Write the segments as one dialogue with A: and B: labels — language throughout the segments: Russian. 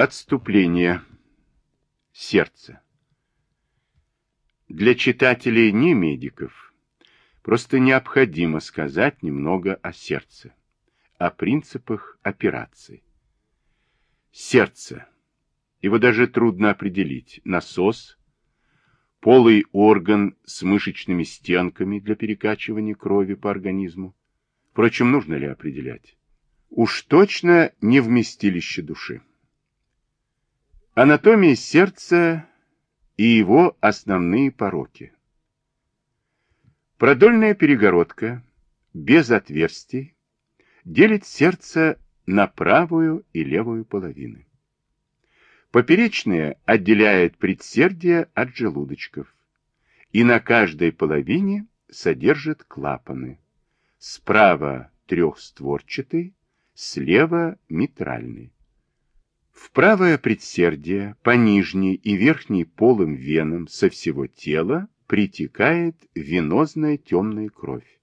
A: Отступление. Сердце. Для читателей не медиков просто необходимо сказать немного о сердце, о принципах операции. Сердце. Его даже трудно определить. Насос, полый орган с мышечными стенками для перекачивания крови по организму. Впрочем, нужно ли определять? Уж точно не вместилище души. Анатомия сердца и его основные пороки. Продольная перегородка без отверстий делит сердце на правую и левую половины. Поперечная отделяет предсердие от желудочков и на каждой половине содержит клапаны. Справа трехстворчатый, слева митральный. В правое предсердие по нижней и верхней полым венам со всего тела притекает венозная темная кровь.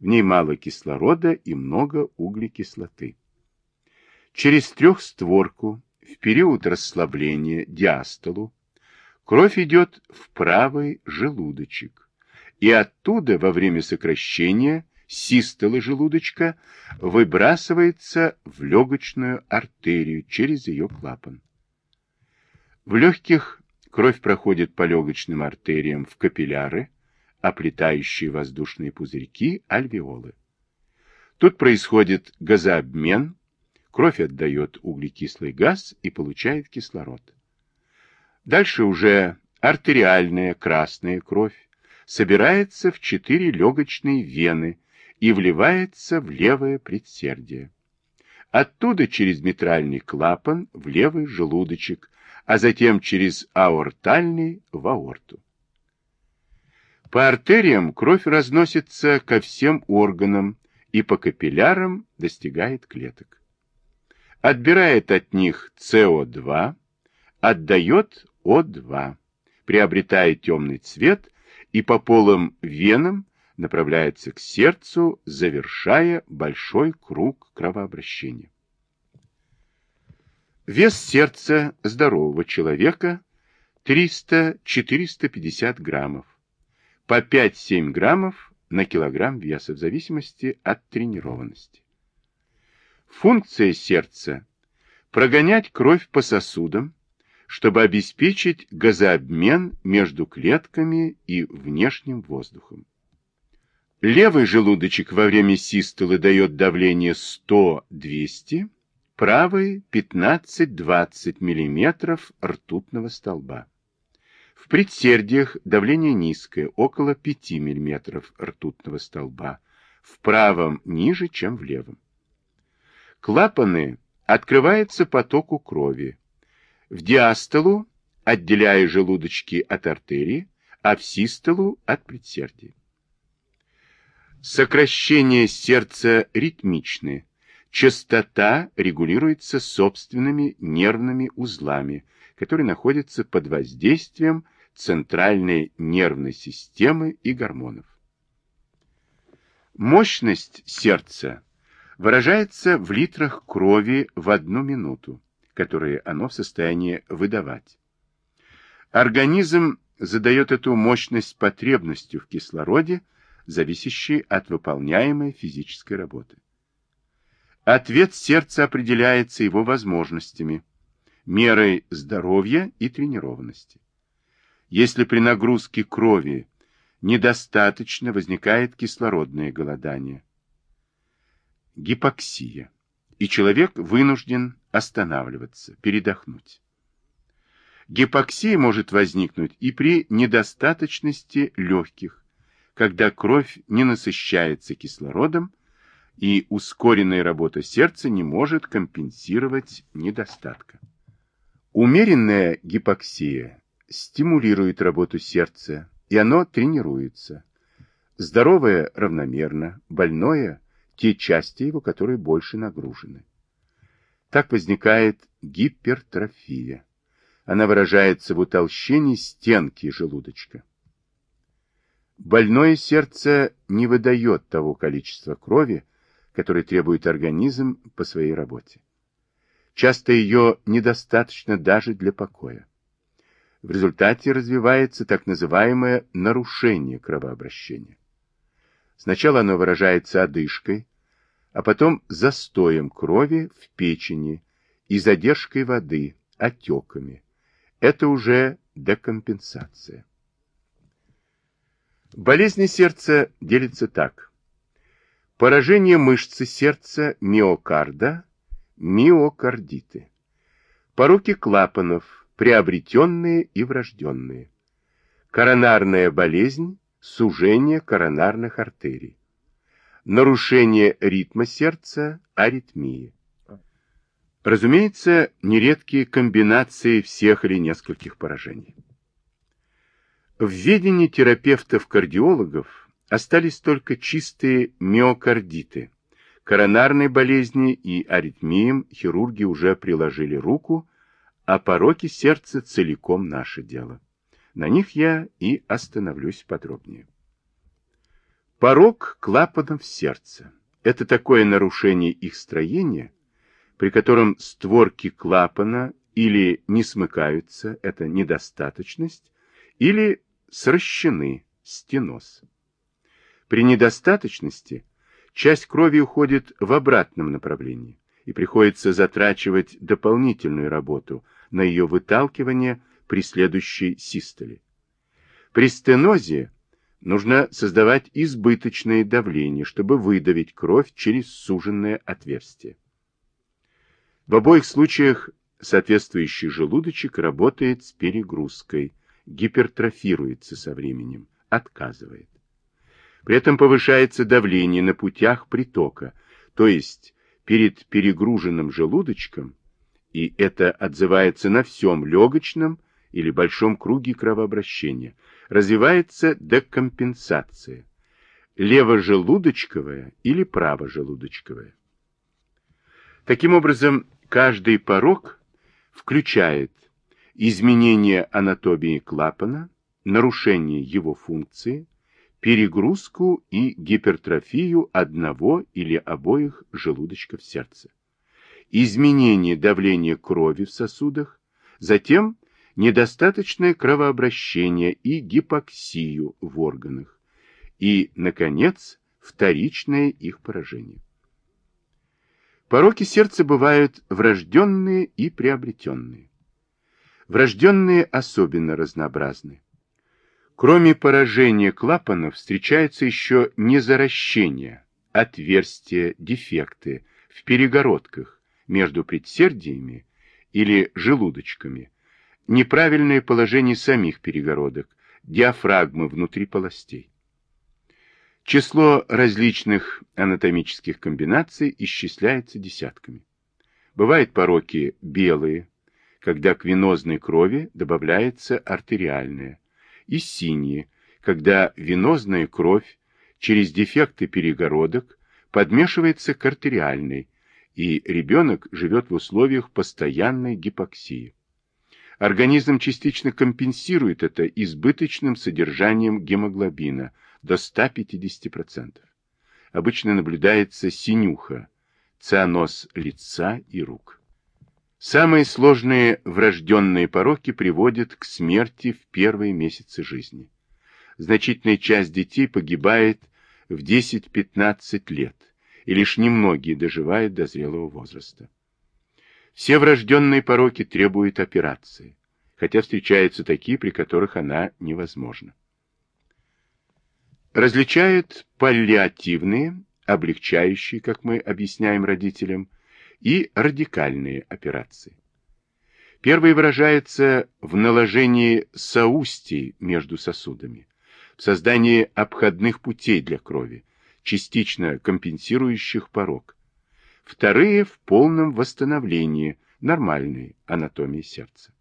A: В ней мало кислорода и много углекислоты. Через трехстворку в период расслабления диастолу кровь идет в правый желудочек, и оттуда во время сокращения систолы желудочка выбрасывается в легочную артерию через ее клапан. В легких кровь проходит по легочным артериям в капилляры, оплетающие воздушные пузырьки, альвеолы. Тут происходит газообмен, кровь отдает углекислый газ и получает кислород. Дальше уже артериальная красная кровь собирается в четыре легочные вены и вливается в левое предсердие. Оттуда через митральный клапан в левый желудочек, а затем через аортальный в аорту. По артериям кровь разносится ко всем органам и по капиллярам достигает клеток. Отбирает от них СО2, отдает О2, приобретает темный цвет и по полым венам направляется к сердцу, завершая большой круг кровообращения. Вес сердца здорового человека 300-450 граммов, по 5-7 граммов на килограмм веса в зависимости от тренированности. Функция сердца – прогонять кровь по сосудам, чтобы обеспечить газообмен между клетками и внешним воздухом. Левый желудочек во время систолы дает давление 100-200, правый 15-20 мм ртутного столба. В предсердиях давление низкое, около 5 мм ртутного столба, в правом ниже, чем в левом. Клапаны открываются потоку крови. В диастолу, отделяя желудочки от артерии, а в систолу от предсердия. Сокращение сердца ритмичны. Частота регулируется собственными нервными узлами, которые находятся под воздействием центральной нервной системы и гормонов. Мощность сердца выражается в литрах крови в одну минуту, которые оно в состоянии выдавать. Организм задает эту мощность потребностью в кислороде, зависящие от выполняемой физической работы. Ответ сердца определяется его возможностями, мерой здоровья и тренированности. Если при нагрузке крови недостаточно, возникает кислородное голодание, гипоксия, и человек вынужден останавливаться, передохнуть. Гипоксия может возникнуть и при недостаточности легких, когда кровь не насыщается кислородом, и ускоренная работа сердца не может компенсировать недостатка. Умеренная гипоксия стимулирует работу сердца, и оно тренируется. Здоровое равномерно, больное – те части его, которые больше нагружены. Так возникает гипертрофия. Она выражается в утолщении стенки желудочка. Больное сердце не выдает того количества крови, которое требует организм по своей работе. Часто ее недостаточно даже для покоя. В результате развивается так называемое нарушение кровообращения. Сначала оно выражается одышкой, а потом застоем крови в печени и задержкой воды, отеками. Это уже декомпенсация. Болезни сердца делятся так. Поражение мышцы сердца миокарда, миокардиты. Пороки клапанов, приобретенные и врожденные. Коронарная болезнь, сужение коронарных артерий. Нарушение ритма сердца, аритмии. Разумеется, нередкие комбинации всех или нескольких поражений. В ведении терапевтов-кардиологов остались только чистые миокардиты. Коронарной болезни и аритмиям хирурги уже приложили руку, а пороки сердца целиком наше дело. На них я и остановлюсь подробнее. Порок клапанов сердца – это такое нарушение их строения, при котором створки клапана или не смыкаются, это недостаточность, или сращены, стеноз. При недостаточности часть крови уходит в обратном направлении, и приходится затрачивать дополнительную работу на ее выталкивание при следующей систоле. При стенозе нужно создавать избыточное давление, чтобы выдавить кровь через суженное отверстие. В обоих случаях соответствующий желудочек работает с перегрузкой, гипертрофируется со временем, отказывает. При этом повышается давление на путях притока, то есть перед перегруженным желудочком, и это отзывается на всем легочном или большом круге кровообращения, развивается декомпенсация, левожелудочковая или правожелудочковая. Таким образом, Каждый порог включает изменение анатомии клапана, нарушение его функции, перегрузку и гипертрофию одного или обоих желудочков сердца, изменение давления крови в сосудах, затем недостаточное кровообращение и гипоксию в органах, и, наконец, вторичное их поражение. Пороки сердца бывают врожденные и приобретенные. Врожденные особенно разнообразны. Кроме поражения клапанов встречаются еще незаращения, отверстия, дефекты в перегородках между предсердиями или желудочками, неправильное положение самих перегородок, диафрагмы внутри полостей. Число различных анатомических комбинаций исчисляется десятками. Бывают пороки белые, когда к венозной крови добавляется артериальная, и синие, когда венозная кровь через дефекты перегородок подмешивается к артериальной, и ребенок живет в условиях постоянной гипоксии. Организм частично компенсирует это избыточным содержанием гемоглобина – до 150%. Обычно наблюдается синюха, цианоз лица и рук. Самые сложные врожденные пороки приводят к смерти в первые месяцы жизни. Значительная часть детей погибает в 10-15 лет, и лишь немногие доживают до зрелого возраста. Все врожденные пороки требуют операции, хотя встречаются такие, при которых она невозможна различают паллиативные, облегчающие, как мы объясняем родителям, и радикальные операции. Первые выражаются в наложении соустий между сосудами, в создании обходных путей для крови, частично компенсирующих порог. Вторые в полном восстановлении нормальной анатомии сердца.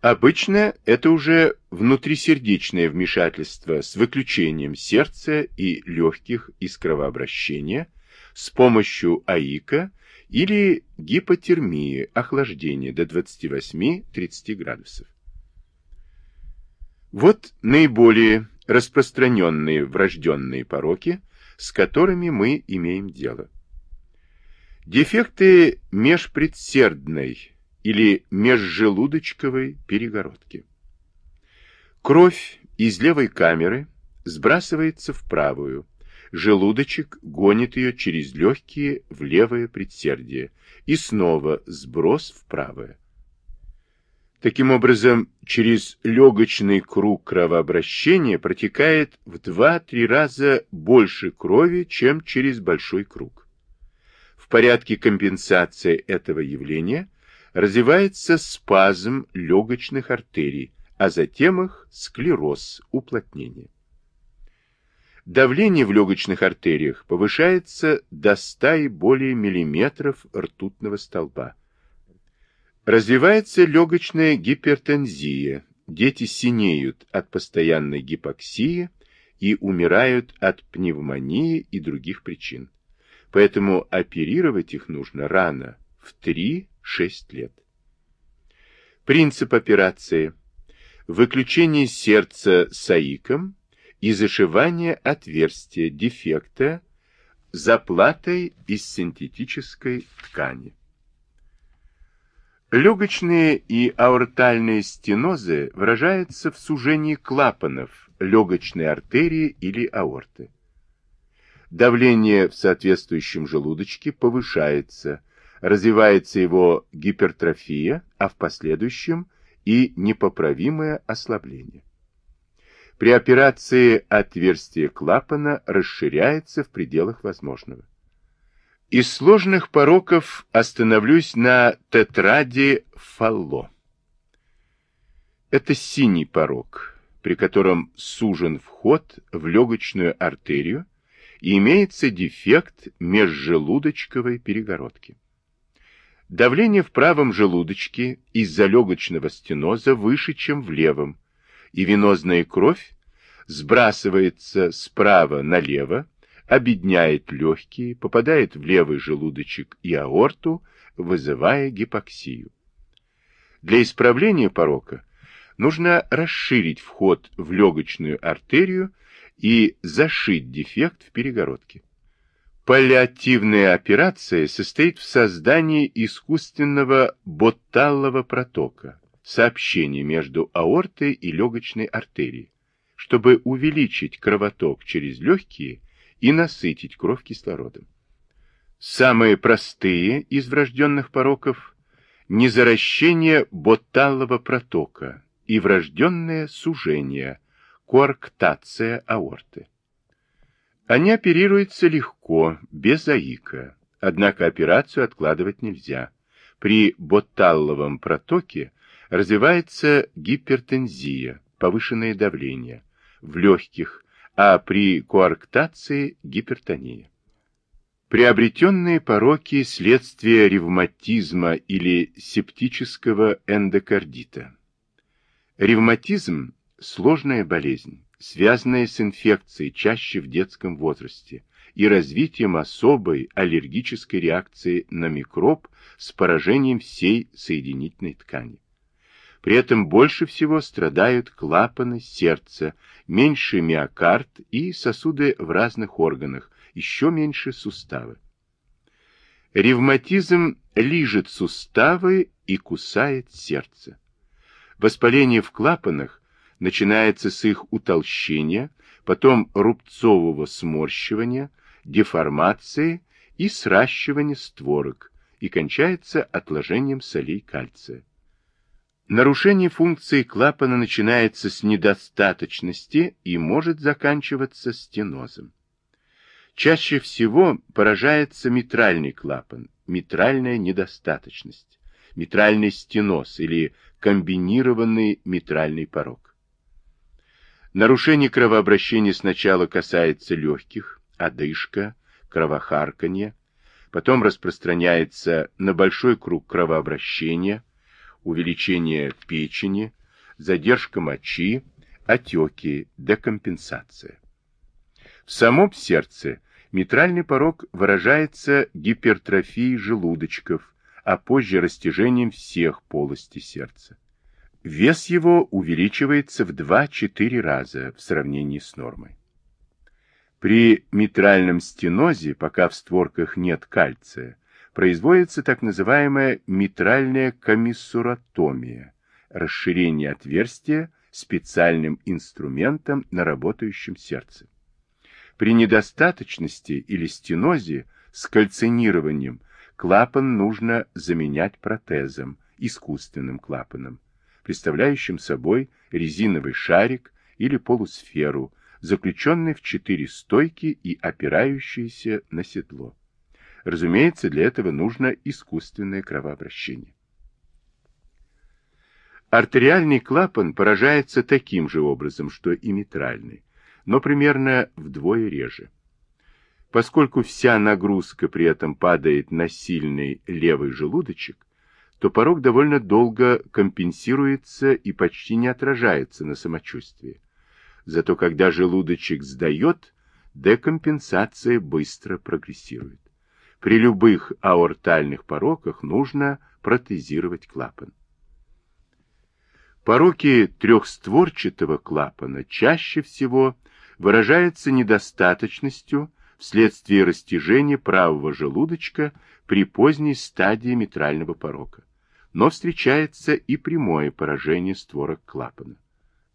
A: Обычно это уже внутрисердечное вмешательство с выключением сердца и легких из кровообращения с помощью АИКа или гипотермии, охлаждения до 28-30 градусов. Вот наиболее распространенные врожденные пороки, с которыми мы имеем дело. Дефекты межпредсердной или межжелудочковой перегородки. Кровь из левой камеры сбрасывается в правую, желудочек гонит ее через легкие в левое предсердие и снова сброс в правое. Таким образом, через легочный круг кровообращения протекает в 2-3 раза больше крови, чем через большой круг. В порядке компенсации этого явления развивается спазм легочных артерий, а затем их склероз, уплотнение. Давление в легочных артериях повышается до 100 и более миллиметров ртутного столба. Развивается легочная гипертензия. Дети синеют от постоянной гипоксии и умирают от пневмонии и других причин. Поэтому оперировать их нужно рано, в 3-6 лет. Принцип операции. Выключение сердца саиком и зашивание отверстия дефекта заплатой из синтетической ткани. Легочные и аортальные стенозы выражаются в сужении клапанов легочной артерии или аорты. Давление в соответствующем желудочке повышается, развивается его гипертрофия, а в последующем и непоправимое ослабление. При операции отверстие клапана расширяется в пределах возможного. Из сложных пороков остановлюсь на тетраде Фалло. Это синий порок, при котором сужен вход в легочную артерию и имеется дефект межжелудочковой перегородки. Давление в правом желудочке из-за легочного стеноза выше, чем в левом, и венозная кровь сбрасывается справа налево, обедняет легкие, попадает в левый желудочек и аорту, вызывая гипоксию. Для исправления порока нужно расширить вход в легочную артерию и зашить дефект в перегородке. Паллиативная операция состоит в создании искусственного ботталлового протока, сообщения между аортой и легочной артерией, чтобы увеличить кровоток через легкие и насытить кровь кислородом. Самые простые из врожденных пороков – незаращение боталлового протока и врожденное сужение, коарктация аорты. Они оперируются легко, без аика, однако операцию откладывать нельзя. При боталловом протоке развивается гипертензия, повышенное давление в легких, а при коарктации гипертония. Приобретенные пороки следствие ревматизма или септического эндокардита. Ревматизм – сложная болезнь, связанная с инфекцией чаще в детском возрасте и развитием особой аллергической реакции на микроб с поражением всей соединительной ткани. При этом больше всего страдают клапаны сердца, меньше миокард и сосуды в разных органах, еще меньше суставы. Ревматизм лижет суставы и кусает сердце. Воспаление в клапанах начинается с их утолщения, потом рубцового сморщивания, деформации и сращивания створок и кончается отложением солей кальция. Нарушение функции клапана начинается с недостаточности и может заканчиваться стенозом. Чаще всего поражается митральный клапан, митральная недостаточность, митральный стеноз или комбинированный митральный порог. Нарушение кровообращения сначала касается легких, одышка, кровохарканье, потом распространяется на большой круг кровообращения, увеличение печени, задержка мочи, отеки, декомпенсация. В самом сердце митральный порог выражается гипертрофией желудочков, а позже растяжением всех полостей сердца. Вес его увеличивается в 2-4 раза в сравнении с нормой. При митральном стенозе, пока в створках нет кальция, производится так называемая митральная комиссуратомия, расширение отверстия специальным инструментом на работающем сердце. При недостаточности или стенозе с кальцинированием клапан нужно заменять протезом, искусственным клапаном, представляющим собой резиновый шарик или полусферу, заключенный в четыре стойки и опирающийся на седло. Разумеется, для этого нужно искусственное кровообращение. Артериальный клапан поражается таким же образом, что и митральный, но примерно вдвое реже. Поскольку вся нагрузка при этом падает на сильный левый желудочек, то порог довольно долго компенсируется и почти не отражается на самочувствии. Зато когда желудочек сдает, декомпенсация быстро прогрессирует. При любых аортальных пороках нужно протезировать клапан. Пороки трехстворчатого клапана чаще всего выражаются недостаточностью вследствие растяжения правого желудочка при поздней стадии митрального порока, но встречается и прямое поражение створок клапана.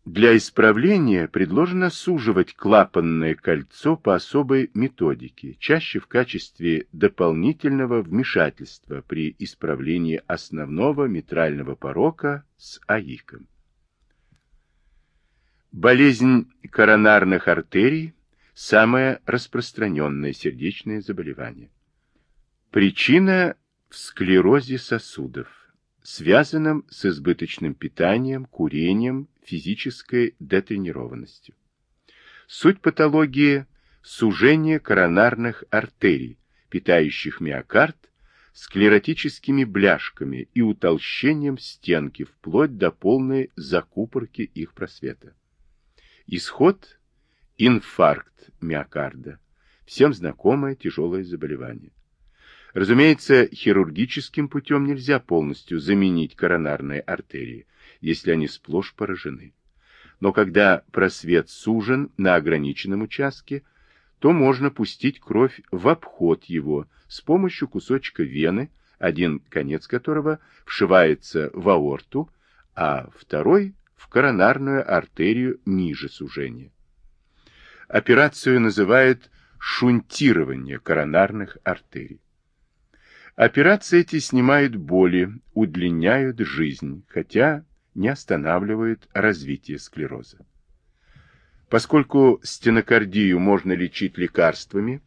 A: Для исправления предложено суживать клапанное кольцо по особой методике, чаще в качестве дополнительного вмешательства при исправлении основного митрального порока с АИКом. Болезнь коронарных артерий – самое распространенное сердечное заболевание. Причина в склерозе сосудов связанном с избыточным питанием, курением, физической детренированностью. Суть патологии – сужение коронарных артерий, питающих миокард, склеротическими бляшками и утолщением стенки вплоть до полной закупорки их просвета. Исход – инфаркт миокарда, всем знакомое тяжелое заболевание. Разумеется, хирургическим путем нельзя полностью заменить коронарные артерии, если они сплошь поражены. Но когда просвет сужен на ограниченном участке, то можно пустить кровь в обход его с помощью кусочка вены, один конец которого вшивается в аорту, а второй в коронарную артерию ниже сужения. Операцию называют шунтирование коронарных артерий. Операции эти снимают боли, удлиняют жизнь, хотя не останавливают развитие склероза. Поскольку стенокардию можно лечить лекарствами,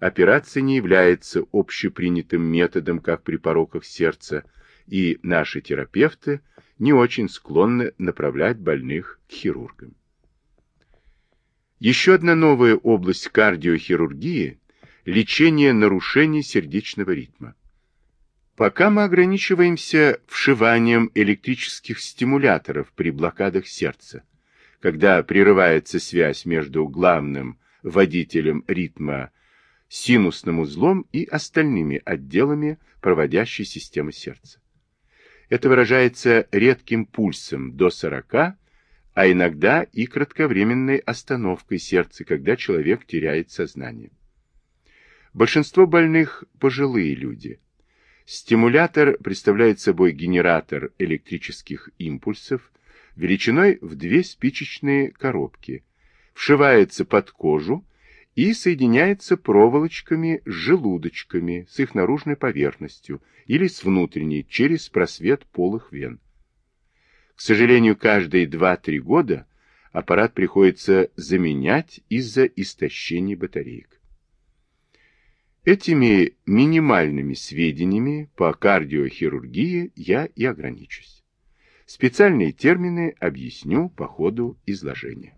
A: операция не является общепринятым методом, как при пороках сердца, и наши терапевты не очень склонны направлять больных к хирургам. Еще одна новая область кардиохирургии – лечение нарушений сердечного ритма. Пока мы ограничиваемся вшиванием электрических стимуляторов при блокадах сердца, когда прерывается связь между главным водителем ритма синусным узлом и остальными отделами проводящей системы сердца. Это выражается редким пульсом до 40, а иногда и кратковременной остановкой сердца, когда человек теряет сознание. Большинство больных – пожилые люди – Стимулятор представляет собой генератор электрических импульсов величиной в две спичечные коробки, вшивается под кожу и соединяется проволочками с желудочками с их наружной поверхностью или с внутренней через просвет полых вен. К сожалению, каждые 2-3 года аппарат приходится заменять из-за истощения батареек. Этими минимальными сведениями по кардиохирургии я и ограничусь. Специальные термины объясню по ходу изложения.